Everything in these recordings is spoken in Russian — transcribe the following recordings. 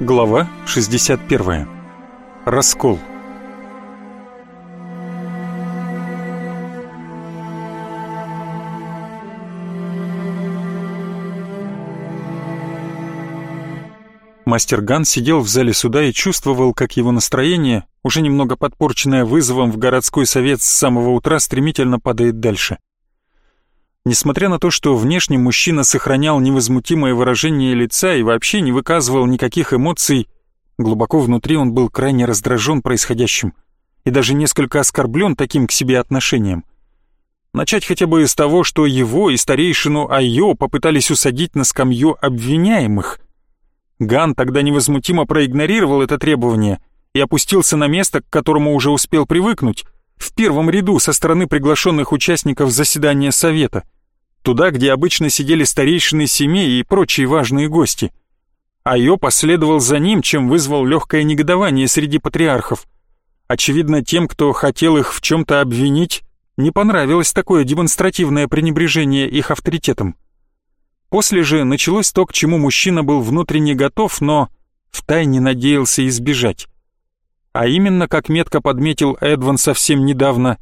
Глава 61. Раскол. Мастер Ган сидел в зале суда и чувствовал, как его настроение, уже немного подпорченное вызовом в городской совет с самого утра, стремительно падает дальше. Несмотря на то, что внешне мужчина сохранял невозмутимое выражение лица и вообще не выказывал никаких эмоций, глубоко внутри он был крайне раздражен происходящим и даже несколько оскорблен таким к себе отношением. Начать хотя бы из того, что его и старейшину Айо попытались усадить на скамью обвиняемых. Ган тогда невозмутимо проигнорировал это требование и опустился на место, к которому уже успел привыкнуть, в первом ряду со стороны приглашенных участников заседания совета, туда, где обычно сидели старейшины семей и прочие важные гости. Айо последовал за ним, чем вызвал легкое негодование среди патриархов. Очевидно, тем, кто хотел их в чем-то обвинить, не понравилось такое демонстративное пренебрежение их авторитетом. После же началось то, к чему мужчина был внутренне готов, но втайне надеялся избежать. А именно, как метко подметил Эдван совсем недавно,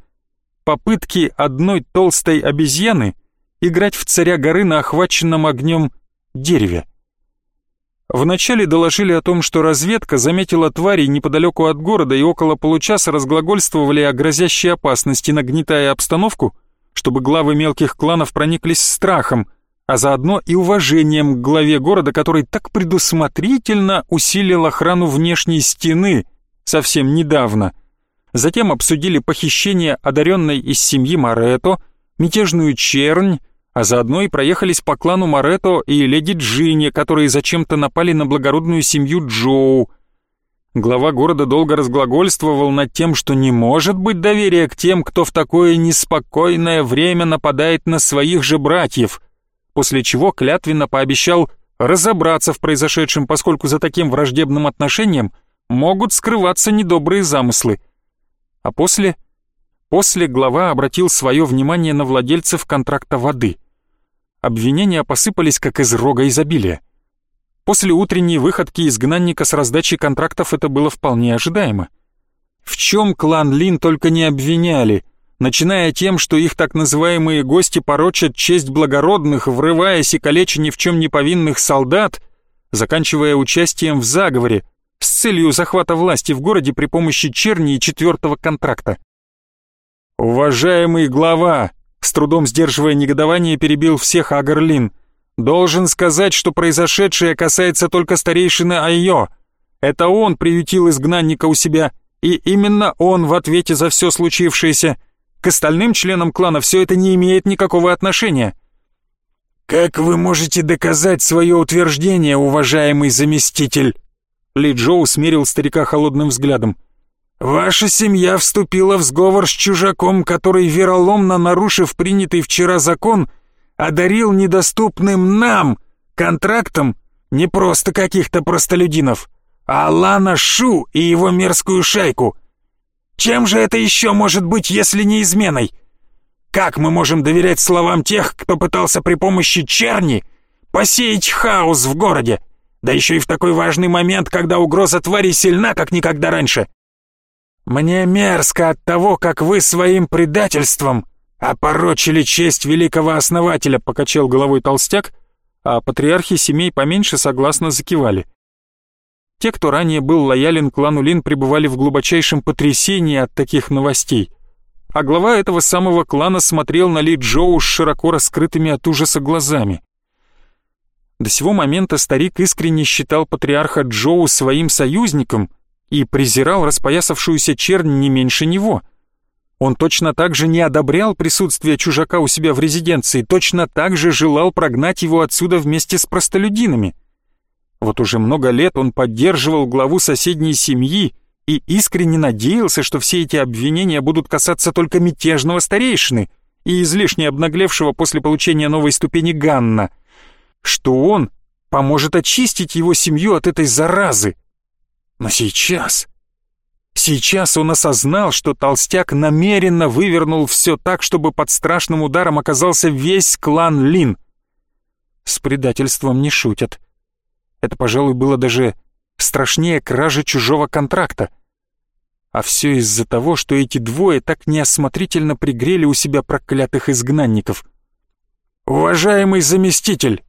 попытки одной толстой обезьяны играть в царя горы на охваченном огнем дереве. Вначале доложили о том, что разведка заметила тварей неподалеку от города и около получаса разглагольствовали о грозящей опасности, нагнетая обстановку, чтобы главы мелких кланов прониклись страхом, а заодно и уважением к главе города, который так предусмотрительно усилил охрану внешней стены – совсем недавно. Затем обсудили похищение одаренной из семьи Морето, мятежную чернь, а заодно и проехались по клану Морето и леди Джинни, которые зачем-то напали на благородную семью Джоу. Глава города долго разглагольствовал над тем, что не может быть доверия к тем, кто в такое неспокойное время нападает на своих же братьев, после чего клятвенно пообещал разобраться в произошедшем, поскольку за таким враждебным отношением – могут скрываться недобрые замыслы. А после... После глава обратил свое внимание на владельцев контракта воды. Обвинения посыпались как из рога изобилия. После утренней выходки изгнанника с раздачей контрактов это было вполне ожидаемо. В чем клан Лин только не обвиняли, начиная тем, что их так называемые гости порочат честь благородных, врываясь и калеча ни в чем не повинных солдат, заканчивая участием в заговоре, с целью захвата власти в городе при помощи черни и четвертого контракта. «Уважаемый глава!» С трудом сдерживая негодование, перебил всех Агарлин. «Должен сказать, что произошедшее касается только старейшины Айо. Это он приютил изгнанника у себя, и именно он в ответе за все случившееся. К остальным членам клана все это не имеет никакого отношения». «Как вы можете доказать свое утверждение, уважаемый заместитель?» Ли Джоу смерил старика холодным взглядом. «Ваша семья вступила в сговор с чужаком, который, вероломно нарушив принятый вчера закон, одарил недоступным нам контрактом не просто каких-то простолюдинов, а Алана Шу и его мерзкую шайку. Чем же это еще может быть, если не изменой? Как мы можем доверять словам тех, кто пытался при помощи черни посеять хаос в городе?» Да еще и в такой важный момент, когда угроза твари сильна, как никогда раньше. Мне мерзко от того, как вы своим предательством опорочили честь великого основателя, покачал головой толстяк, а патриархи семей поменьше согласно закивали. Те, кто ранее был лоялен клану Лин, пребывали в глубочайшем потрясении от таких новостей. А глава этого самого клана смотрел на Ли Джоу с широко раскрытыми от ужаса глазами. До сего момента старик искренне считал патриарха Джоу своим союзником и презирал распоясавшуюся чернь не меньше него. Он точно так же не одобрял присутствие чужака у себя в резиденции, точно так же желал прогнать его отсюда вместе с простолюдинами. Вот уже много лет он поддерживал главу соседней семьи и искренне надеялся, что все эти обвинения будут касаться только мятежного старейшины и излишне обнаглевшего после получения новой ступени Ганна — что он поможет очистить его семью от этой заразы. Но сейчас... Сейчас он осознал, что толстяк намеренно вывернул все так, чтобы под страшным ударом оказался весь клан Лин. С предательством не шутят. Это, пожалуй, было даже страшнее кражи чужого контракта. А все из-за того, что эти двое так неосмотрительно пригрели у себя проклятых изгнанников. «Уважаемый заместитель,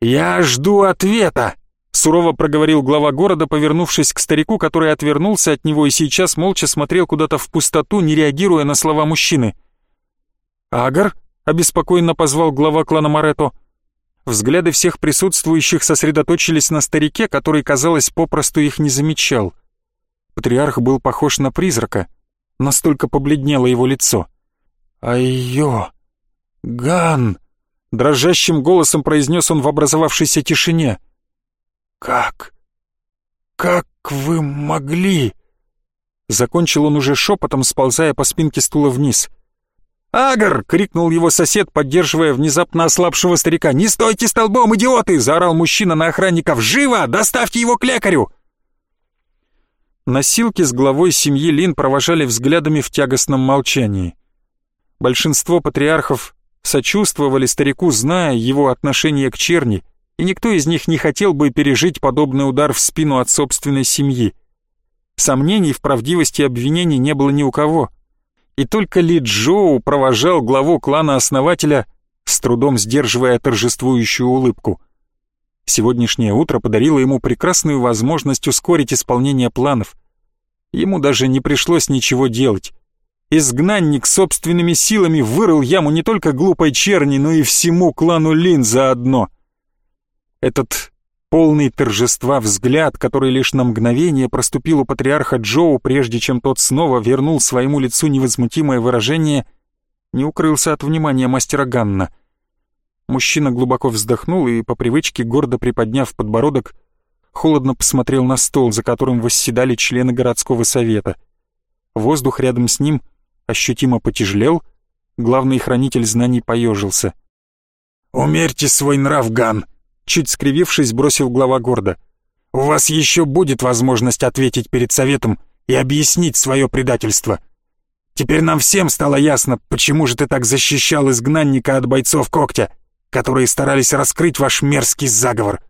я жду ответа!» Сурово проговорил глава города, повернувшись к старику, который отвернулся от него и сейчас молча смотрел куда-то в пустоту, не реагируя на слова мужчины. «Агар?» — обеспокоенно позвал глава клана Морето. Взгляды всех присутствующих сосредоточились на старике, который, казалось, попросту их не замечал. Патриарх был похож на призрака, настолько побледнело его лицо. «Айо! Ган!» — дрожащим голосом произнес он в образовавшейся тишине — «Как? Как вы могли?» Закончил он уже шепотом, сползая по спинке стула вниз. «Агар!» — крикнул его сосед, поддерживая внезапно ослабшего старика. «Не стойте столбом, идиоты!» — заорал мужчина на охранников. «Живо! Доставьте его к лекарю!» Носилки с главой семьи Лин провожали взглядами в тягостном молчании. Большинство патриархов сочувствовали старику, зная его отношение к черни, и никто из них не хотел бы пережить подобный удар в спину от собственной семьи. Сомнений в правдивости обвинений не было ни у кого. И только Ли Джоу провожал главу клана-основателя, с трудом сдерживая торжествующую улыбку. Сегодняшнее утро подарило ему прекрасную возможность ускорить исполнение планов. Ему даже не пришлось ничего делать. Изгнанник собственными силами вырыл яму не только глупой черни, но и всему клану Лин заодно — этот полный торжества взгляд, который лишь на мгновение проступил у патриарха Джоу, прежде чем тот снова вернул своему лицу невозмутимое выражение, не укрылся от внимания мастера Ганна. Мужчина глубоко вздохнул и, по привычке, гордо приподняв подбородок, холодно посмотрел на стол, за которым восседали члены городского совета. Воздух рядом с ним ощутимо потяжелел, главный хранитель знаний поежился. «Умерьте свой нрав, Ган!» чуть скривившись, бросил глава гордо. «У вас еще будет возможность ответить перед советом и объяснить свое предательство. Теперь нам всем стало ясно, почему же ты так защищал изгнанника от бойцов когтя, которые старались раскрыть ваш мерзкий заговор».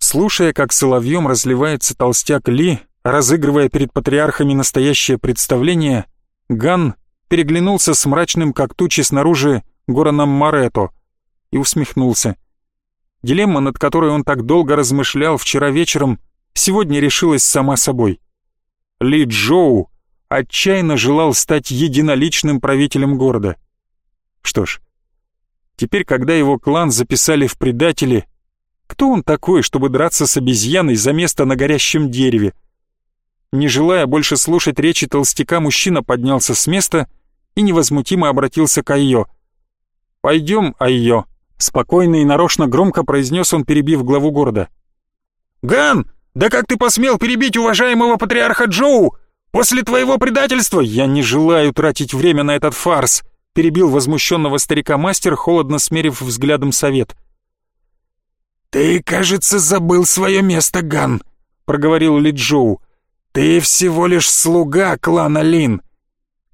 Слушая, как соловьем разливается толстяк Ли, разыгрывая перед патриархами настоящее представление, Ган переглянулся с мрачным, как тучи снаружи, Гораном Марето и усмехнулся. Дилемма, над которой он так долго размышлял вчера вечером, сегодня решилась сама собой. Ли Джоу отчаянно желал стать единоличным правителем города. Что ж, теперь, когда его клан записали в предатели, кто он такой, чтобы драться с обезьяной за место на горящем дереве? Не желая больше слушать речи толстяка, мужчина поднялся с места и невозмутимо обратился к Айо. «Пойдем, Айо», Спокойно и нарочно громко произнес он, перебив главу города. «Ган, да как ты посмел перебить уважаемого патриарха Джоу? После твоего предательства я не желаю тратить время на этот фарс», перебил возмущенного старика мастер, холодно смерив взглядом совет. «Ты, кажется, забыл свое место, Ган», — проговорил Ли Джоу. «Ты всего лишь слуга клана Лин.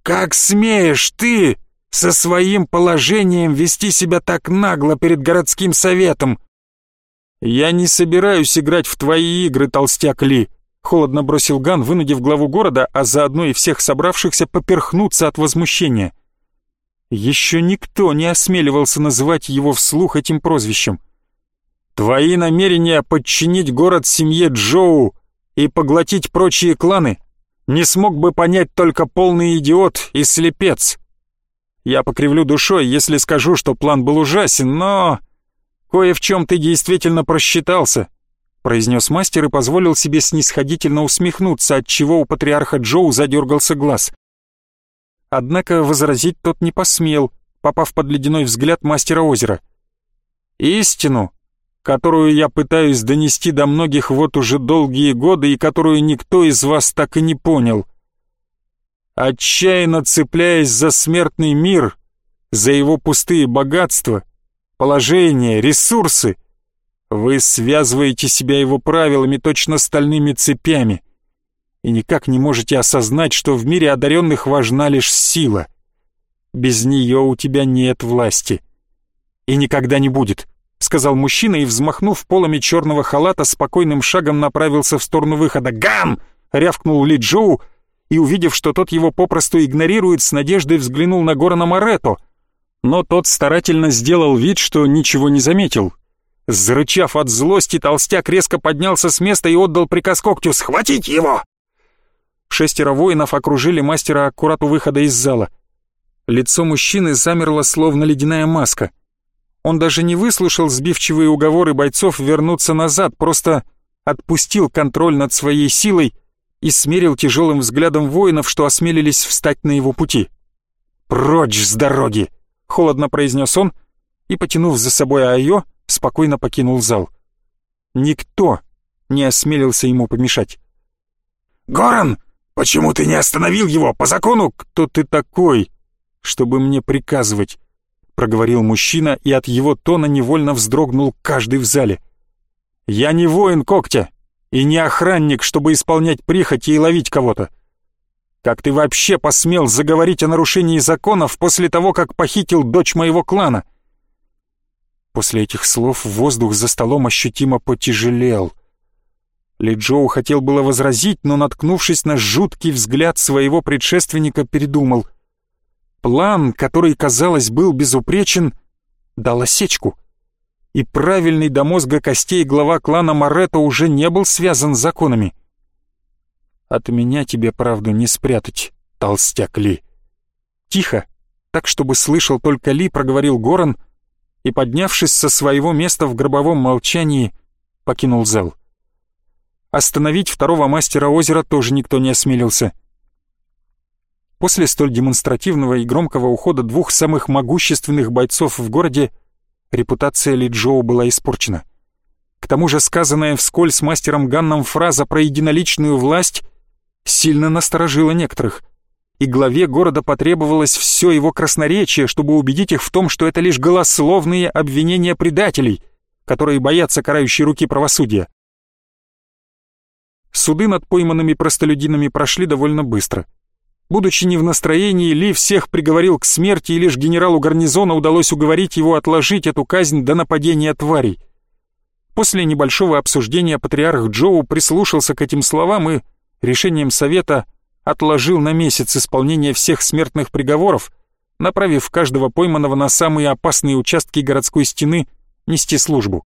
Как смеешь ты со своим положением вести себя так нагло перед городским советом. Я не собираюсь играть в твои игры, толстяк Ли, холодно бросил Ган, вынудив главу города, а заодно и всех собравшихся поперхнуться от возмущения. Еще никто не осмеливался называть его вслух этим прозвищем. Твои намерения подчинить город семье Джоу и поглотить прочие кланы не смог бы понять только полный идиот и слепец. Я покривлю душой, если скажу, что план был ужасен, но... Кое в чем ты действительно просчитался», — произнес мастер и позволил себе снисходительно усмехнуться, от чего у патриарха Джоу задергался глаз. Однако возразить тот не посмел, попав под ледяной взгляд мастера озера. «Истину, которую я пытаюсь донести до многих вот уже долгие годы и которую никто из вас так и не понял — отчаянно цепляясь за смертный мир, за его пустые богатства, положение, ресурсы, вы связываете себя его правилами точно стальными цепями и никак не можете осознать, что в мире одаренных важна лишь сила. Без нее у тебя нет власти. И никогда не будет. Сказал мужчина и, взмахнув полами черного халата, спокойным шагом направился в сторону выхода. «Гам!» — рявкнул Ли Джоу, и, увидев, что тот его попросту игнорирует, с надеждой взглянул на Горана Моретто. Но тот старательно сделал вид, что ничего не заметил. Зарычав от злости, толстяк резко поднялся с места и отдал приказ когтю «Схватить его!». Шестеро воинов окружили мастера аккурат у выхода из зала. Лицо мужчины замерло, словно ледяная маска. Он даже не выслушал сбивчивые уговоры бойцов вернуться назад, просто отпустил контроль над своей силой и смерил тяжелым взглядом воинов, что осмелились встать на его пути. «Прочь с дороги!» — холодно произнес он и, потянув за собой Айо, спокойно покинул зал. Никто не осмелился ему помешать. «Горан, почему ты не остановил его по закону? Кто ты такой, чтобы мне приказывать?» Проговорил мужчина, и от его тона невольно вздрогнул каждый в зале. «Я не воин когтя и не охранник, чтобы исполнять прихоти и ловить кого-то. Как ты вообще посмел заговорить о нарушении законов после того, как похитил дочь моего клана?» После этих слов воздух за столом ощутимо потяжелел. Ли Джоу хотел было возразить, но, наткнувшись на жуткий взгляд своего предшественника, передумал. План, который, казалось, был безупречен, дал осечку. И правильный до мозга костей глава клана Моретто уже не был связан с законами. «От меня тебе правду не спрятать, толстяк Ли». Тихо, так чтобы слышал только Ли, проговорил Горан — и, поднявшись со своего места в гробовом молчании, покинул зал. Остановить второго мастера озера тоже никто не осмелился. После столь демонстративного и громкого ухода двух самых могущественных бойцов в городе репутация Ли Джоу была испорчена. К тому же сказанная вскользь мастером Ганном фраза про единоличную власть сильно насторожила некоторых и главе города потребовалось все его красноречие, чтобы убедить их в том, что это лишь голословные обвинения предателей, которые боятся карающей руки правосудия. Суды над пойманными простолюдинами прошли довольно быстро. Будучи не в настроении, Ли всех приговорил к смерти, и лишь генералу гарнизона удалось уговорить его отложить эту казнь до нападения тварей. После небольшого обсуждения патриарх Джоу прислушался к этим словам и решением совета – отложил на месяц исполнение всех смертных приговоров, направив каждого пойманного на самые опасные участки городской стены нести службу.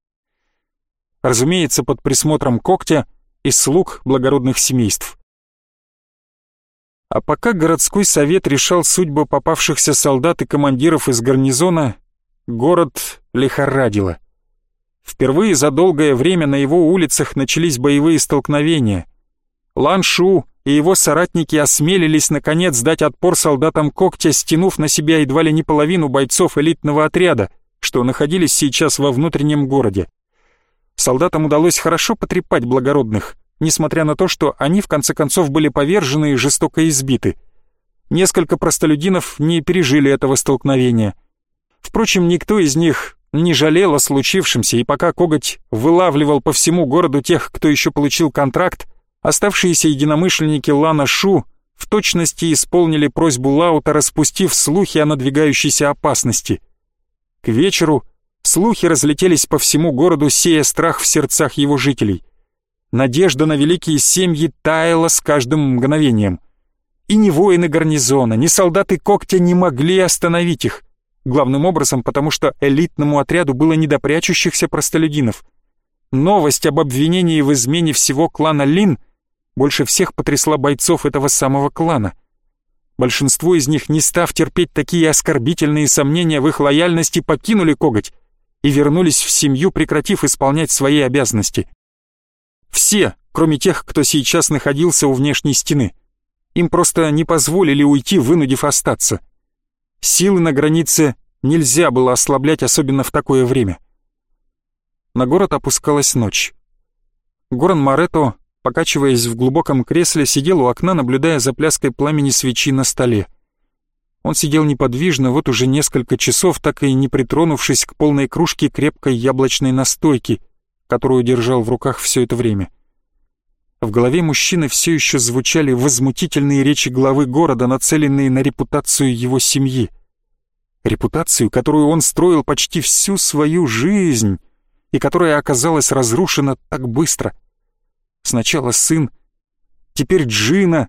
Разумеется, под присмотром когтя и слуг благородных семейств. А пока городской совет решал судьбу попавшихся солдат и командиров из гарнизона, город лихорадило. Впервые за долгое время на его улицах начались боевые столкновения. Ланшу и его соратники осмелились наконец дать отпор солдатам когтя, стянув на себя едва ли не половину бойцов элитного отряда, что находились сейчас во внутреннем городе. Солдатам удалось хорошо потрепать благородных, несмотря на то, что они в конце концов были повержены и жестоко избиты. Несколько простолюдинов не пережили этого столкновения. Впрочем, никто из них не жалел о случившемся, и пока коготь вылавливал по всему городу тех, кто еще получил контракт, Оставшиеся единомышленники Лана Шу в точности исполнили просьбу Лаута, распустив слухи о надвигающейся опасности. К вечеру слухи разлетелись по всему городу, сея страх в сердцах его жителей. Надежда на великие семьи таяла с каждым мгновением. И ни воины гарнизона, ни солдаты когтя не могли остановить их. Главным образом, потому что элитному отряду было не до прячущихся простолюдинов. Новость об обвинении в измене всего клана Лин — больше всех потрясла бойцов этого самого клана. Большинство из них, не став терпеть такие оскорбительные сомнения в их лояльности, покинули коготь и вернулись в семью, прекратив исполнять свои обязанности. Все, кроме тех, кто сейчас находился у внешней стены. Им просто не позволили уйти, вынудив остаться. Силы на границе нельзя было ослаблять, особенно в такое время. На город опускалась ночь. Горан Марето покачиваясь в глубоком кресле, сидел у окна, наблюдая за пляской пламени свечи на столе. Он сидел неподвижно вот уже несколько часов, так и не притронувшись к полной кружке крепкой яблочной настойки, которую держал в руках все это время. В голове мужчины все еще звучали возмутительные речи главы города, нацеленные на репутацию его семьи. репутацию, которую он строил почти всю свою жизнь и которая оказалась разрушена так быстро. Сначала сын, теперь Джина.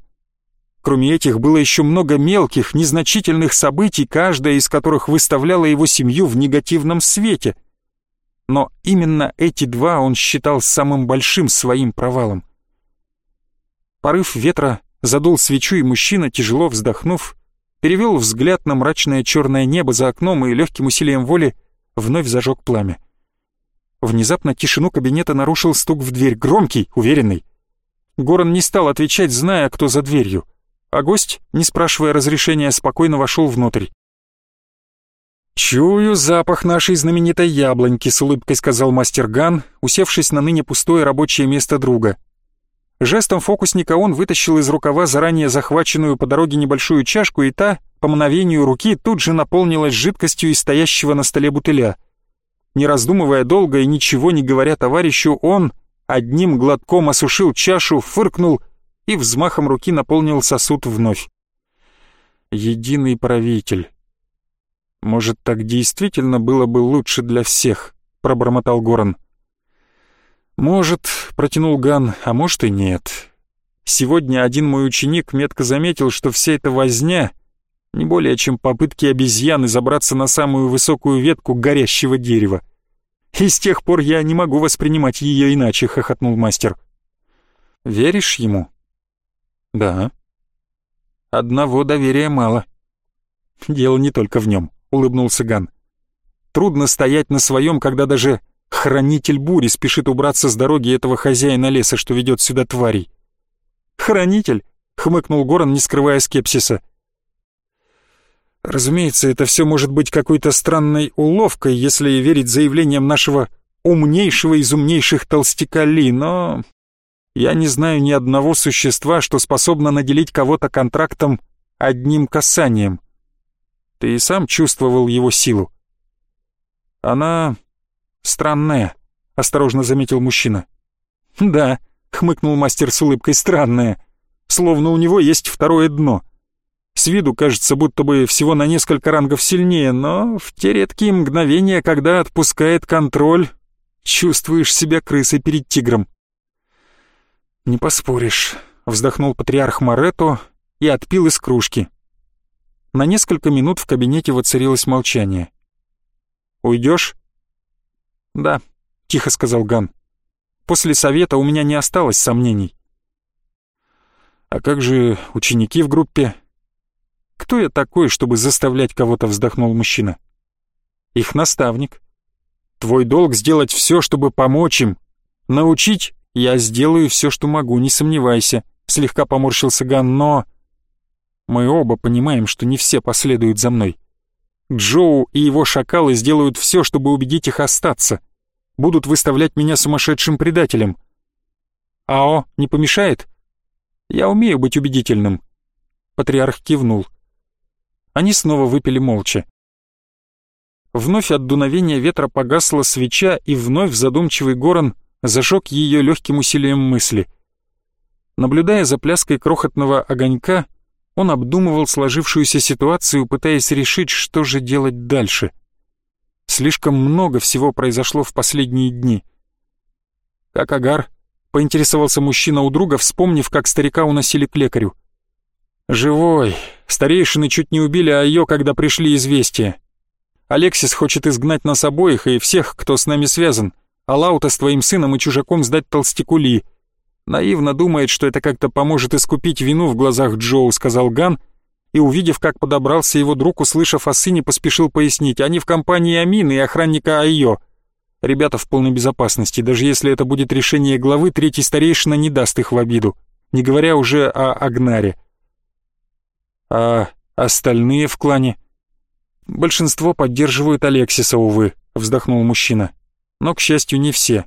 Кроме этих было еще много мелких, незначительных событий, каждая из которых выставляла его семью в негативном свете. Но именно эти два он считал самым большим своим провалом. Порыв ветра задул свечу, и мужчина, тяжело вздохнув, перевел взгляд на мрачное черное небо за окном и легким усилием воли вновь зажег пламя. Внезапно тишину кабинета нарушил стук в дверь, громкий, уверенный. Горан не стал отвечать, зная, кто за дверью, а гость, не спрашивая разрешения, спокойно вошел внутрь. «Чую запах нашей знаменитой яблоньки», — с улыбкой сказал мастер Ган, усевшись на ныне пустое рабочее место друга. Жестом фокусника он вытащил из рукава заранее захваченную по дороге небольшую чашку, и та, по мановению руки, тут же наполнилась жидкостью из стоящего на столе бутыля. Не раздумывая долго и ничего не говоря товарищу, он одним глотком осушил чашу, фыркнул и взмахом руки наполнил сосуд вновь. «Единый правитель». «Может, так действительно было бы лучше для всех», — пробормотал Горан. «Может», — протянул Ган, — «а может и нет. Сегодня один мой ученик метко заметил, что вся эта возня не более чем попытки обезьяны забраться на самую высокую ветку горящего дерева. И с тех пор я не могу воспринимать ее иначе», — хохотнул мастер. «Веришь ему?» «Да». «Одного доверия мало». «Дело не только в нем», — улыбнулся Ган. «Трудно стоять на своем, когда даже Хранитель бури спешит убраться с дороги этого хозяина леса, что ведет сюда тварей. «Хранитель?» — хмыкнул Горан, не скрывая скепсиса. «Разумеется, это все может быть какой-то странной уловкой, если верить заявлениям нашего умнейшего из умнейших толстяка Ли, но я не знаю ни одного существа, что способно наделить кого-то контрактом одним касанием. Ты и сам чувствовал его силу. Она «Странная», — осторожно заметил мужчина. «Да», — хмыкнул мастер с улыбкой, — «странная. Словно у него есть второе дно. С виду кажется, будто бы всего на несколько рангов сильнее, но в те редкие мгновения, когда отпускает контроль, чувствуешь себя крысой перед тигром». «Не поспоришь», — вздохнул патриарх Морето и отпил из кружки. На несколько минут в кабинете воцарилось молчание. «Уйдешь?» «Да», — тихо сказал Ган. «После совета у меня не осталось сомнений». «А как же ученики в группе?» «Кто я такой, чтобы заставлять кого-то?» — вздохнул мужчина. «Их наставник. Твой долг сделать все, чтобы помочь им. Научить я сделаю все, что могу, не сомневайся», — слегка поморщился Ган, «но...» «Мы оба понимаем, что не все последуют за мной. Джоу и его шакалы сделают все, чтобы убедить их остаться. Будут выставлять меня сумасшедшим предателем. Ао не помешает? Я умею быть убедительным. Патриарх кивнул. Они снова выпили молча. Вновь от дуновения ветра погасла свеча, и вновь задумчивый Горан зажег ее легким усилием мысли. Наблюдая за пляской крохотного огонька, он обдумывал сложившуюся ситуацию, пытаясь решить, что же делать дальше. Слишком много всего произошло в последние дни. «Как Агар?» — поинтересовался мужчина у друга, вспомнив, как старика уносили к лекарю. «Живой. Старейшины чуть не убили а ее, когда пришли известия. Алексис хочет изгнать нас обоих и всех, кто с нами связан, а Лаута с твоим сыном и чужаком сдать толстяку Ли. Наивно думает, что это как-то поможет искупить вину в глазах Джоу, сказал Ган, и, увидев, как подобрался его друг, услышав о сыне, поспешил пояснить, они в компании Амины и охранника Айо. Ребята в полной безопасности, даже если это будет решение главы, третий старейшина не даст их в обиду, не говоря уже о Агнаре. А остальные в клане? Большинство поддерживают Алексиса, увы, вздохнул мужчина. Но, к счастью, не все.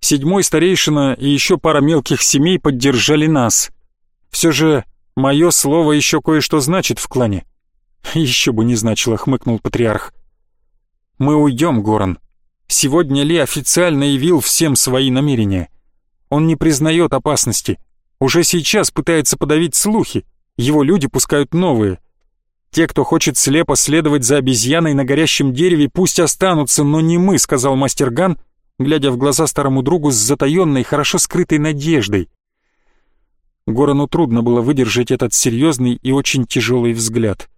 Седьмой старейшина и еще пара мелких семей поддержали нас. Все же мое слово еще кое-что значит в клане. Еще бы не значило, хмыкнул патриарх. Мы уйдем, Горан. Сегодня Ли официально явил всем свои намерения. Он не признает опасности. Уже сейчас пытается подавить слухи. Его люди пускают новые. Те, кто хочет слепо следовать за обезьяной на горящем дереве, пусть останутся, но не мы», — сказал мастер Ган, глядя в глаза старому другу с затаенной, хорошо скрытой надеждой. Горану трудно было выдержать этот серьезный и очень тяжелый взгляд.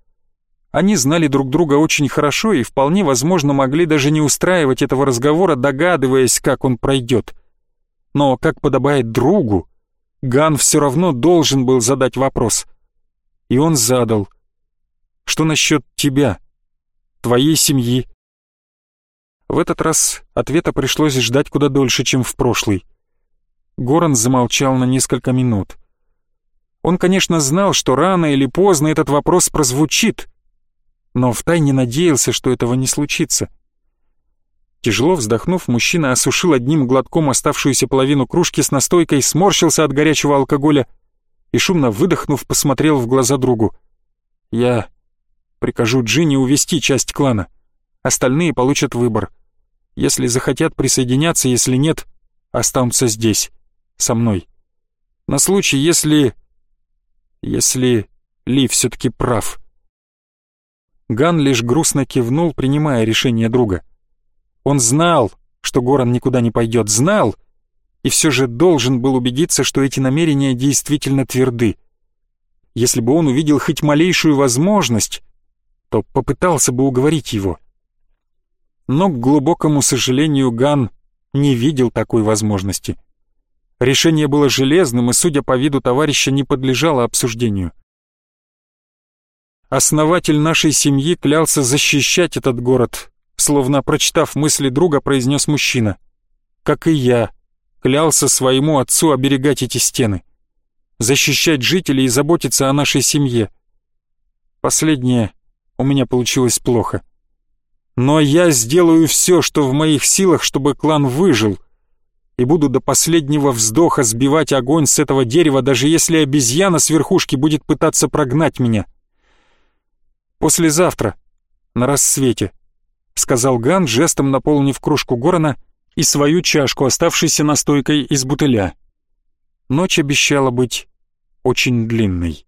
Они знали друг друга очень хорошо и вполне возможно могли даже не устраивать этого разговора, догадываясь, как он пройдет. Но, как подобает другу, Ган все равно должен был задать вопрос. И он задал. «Что насчет тебя? Твоей семьи?» В этот раз ответа пришлось ждать куда дольше, чем в прошлый. Горан замолчал на несколько минут. Он, конечно, знал, что рано или поздно этот вопрос прозвучит, но втайне надеялся, что этого не случится. Тяжело вздохнув, мужчина осушил одним глотком оставшуюся половину кружки с настойкой, сморщился от горячего алкоголя и, шумно выдохнув, посмотрел в глаза другу. «Я прикажу Джинни увести часть клана. Остальные получат выбор. Если захотят присоединяться, если нет, останутся здесь, со мной. На случай, если... если Ли все-таки прав». Ган лишь грустно кивнул, принимая решение друга. Он знал, что Горан никуда не пойдет, знал, и все же должен был убедиться, что эти намерения действительно тверды. Если бы он увидел хоть малейшую возможность, то попытался бы уговорить его. Но, к глубокому сожалению, Ган не видел такой возможности. Решение было железным и, судя по виду товарища, не подлежало обсуждению. Основатель нашей семьи клялся защищать этот город, словно прочитав мысли друга, произнес мужчина. Как и я, клялся своему отцу оберегать эти стены, защищать жителей и заботиться о нашей семье. Последнее у меня получилось плохо. Но я сделаю все, что в моих силах, чтобы клан выжил, и буду до последнего вздоха сбивать огонь с этого дерева, даже если обезьяна с верхушки будет пытаться прогнать меня. «Послезавтра, на рассвете», — сказал Ган, жестом наполнив кружку Горана и свою чашку, оставшейся настойкой из бутыля. Ночь обещала быть очень длинной.